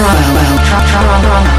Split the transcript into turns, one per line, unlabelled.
Toronto.